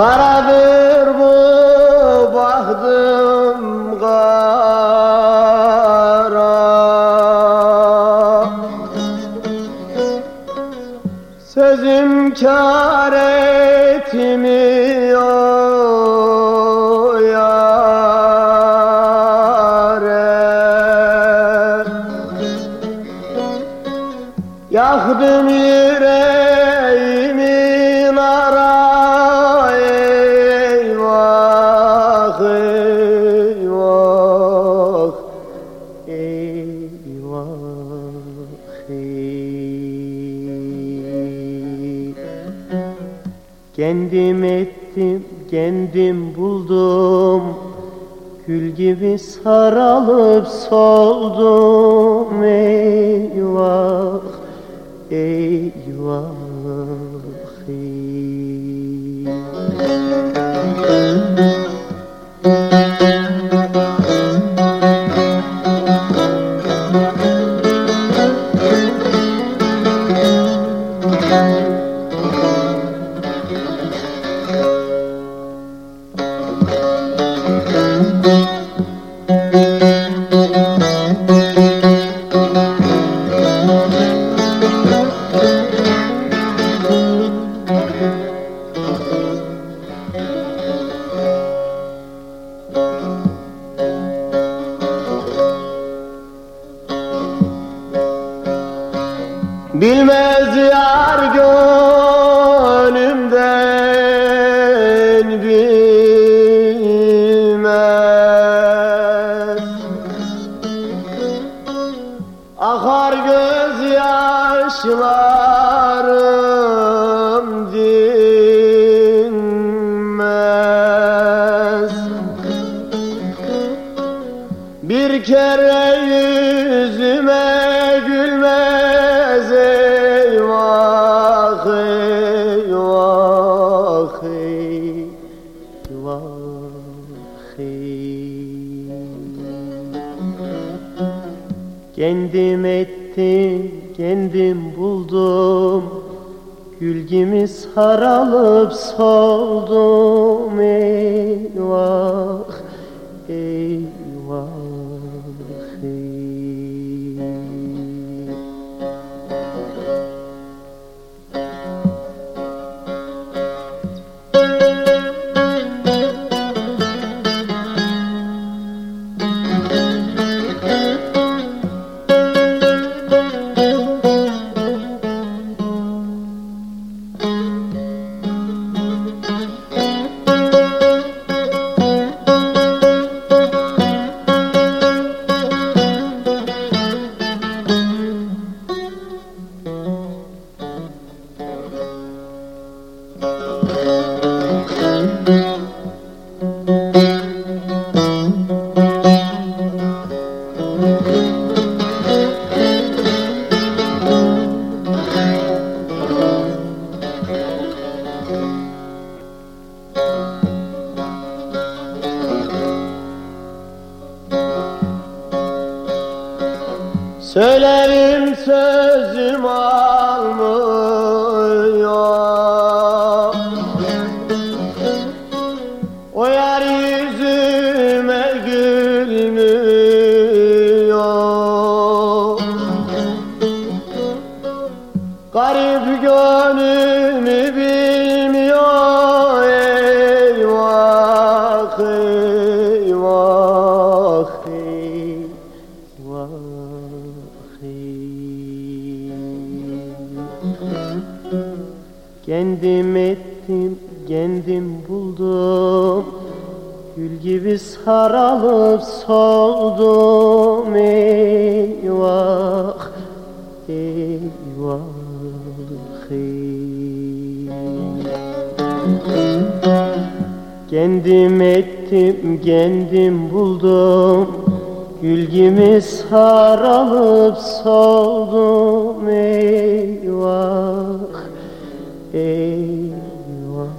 Karadır bu bahtım kara. Sözüm kar etmiyor yâre. Yaktım yüreğimi Kendim ettim kendim buldum Gül gibi saralıp soldum eyvah eyvah ey. Bilmez yar gönlümden bilmez. Akar gözyaşlarım dinmez. Bir kere Kendim ettim kendim buldum. Gül gibi saralıp soldum. Eyvah eyvah Söylerim sözüm almıyor Kendim ettim, kendim buldum. Gül gibi saralıp soldum. Eyvah, eyvah. Ey. Kendim ettim, kendim buldum Gül gibi sarılıp soldum eyvah, eyvah.